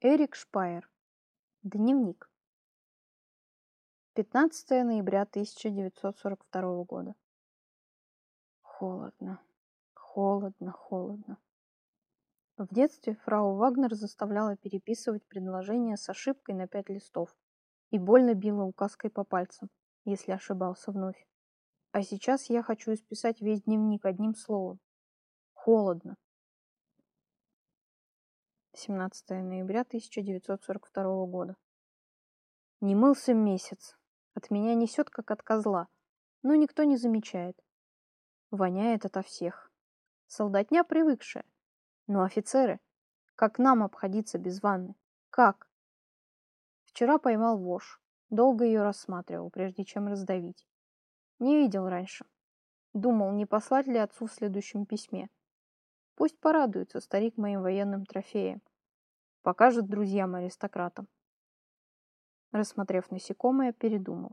Эрик Шпайер. Дневник. 15 ноября 1942 года. Холодно, холодно, холодно. В детстве фрау Вагнер заставляла переписывать предложения с ошибкой на пять листов и больно била указкой по пальцам, если ошибался вновь. А сейчас я хочу исписать весь дневник одним словом. Холодно. 17 ноября 1942 года. Не мылся месяц. От меня несет, как от козла, но никто не замечает. Воняет ото всех. Солдатня привыкшая. Но офицеры, как нам обходиться без ванны? Как? Вчера поймал вошь. Долго ее рассматривал, прежде чем раздавить. Не видел раньше. Думал, не послать ли отцу в следующем письме. Пусть порадуется старик моим военным трофеем. Покажет друзьям-аристократам. Рассмотрев насекомое, передумал.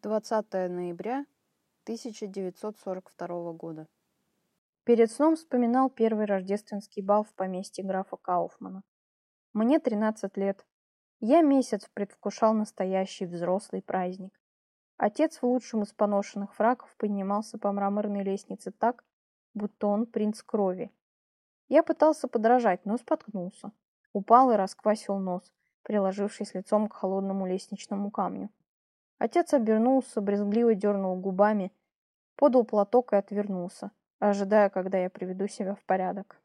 20 ноября 1942 года. Перед сном вспоминал первый рождественский бал в поместье графа Кауфмана. Мне 13 лет. Я месяц предвкушал настоящий взрослый праздник. Отец в лучшем из поношенных фраков поднимался по мраморной лестнице так, будто он принц крови. Я пытался подражать, но споткнулся. Упал и расквасил нос, приложившись лицом к холодному лестничному камню. Отец обернулся, брезгливо дернул губами, подал платок и отвернулся, ожидая, когда я приведу себя в порядок.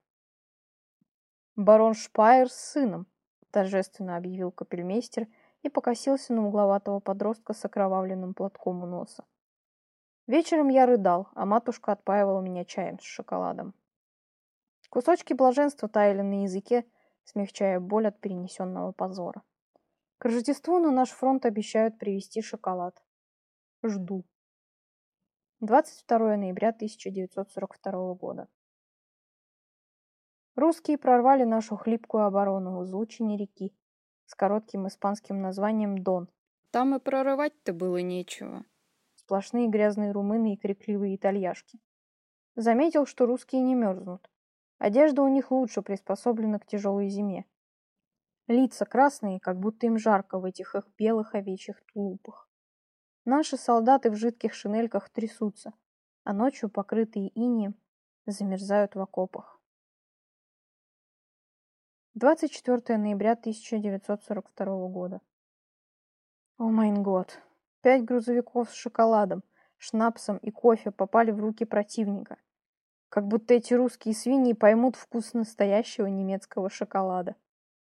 «Барон Шпайер с сыном», — торжественно объявил капельмейстер и покосился на угловатого подростка с окровавленным платком у носа. Вечером я рыдал, а матушка отпаивала меня чаем с шоколадом. Кусочки блаженства таяли на языке, смягчая боль от перенесенного позора. К Рождеству на наш фронт обещают привезти шоколад. Жду. 22 ноября 1942 года. Русские прорвали нашу хлипкую оборону у излучине реки, с коротким испанским названием Дон. Там и прорывать-то было нечего. Сплошные грязные румыны и крикливые итальяшки. Заметил, что русские не мерзнут. Одежда у них лучше приспособлена к тяжелой зиме. Лица красные, как будто им жарко в этих их белых овечьих тулупах. Наши солдаты в жидких шинельках трясутся, а ночью, покрытые инеем, замерзают в окопах. 24 ноября 1942 года. О майн год. Пять грузовиков с шоколадом, шнапсом и кофе попали в руки противника. Как будто эти русские свиньи поймут вкус настоящего немецкого шоколада.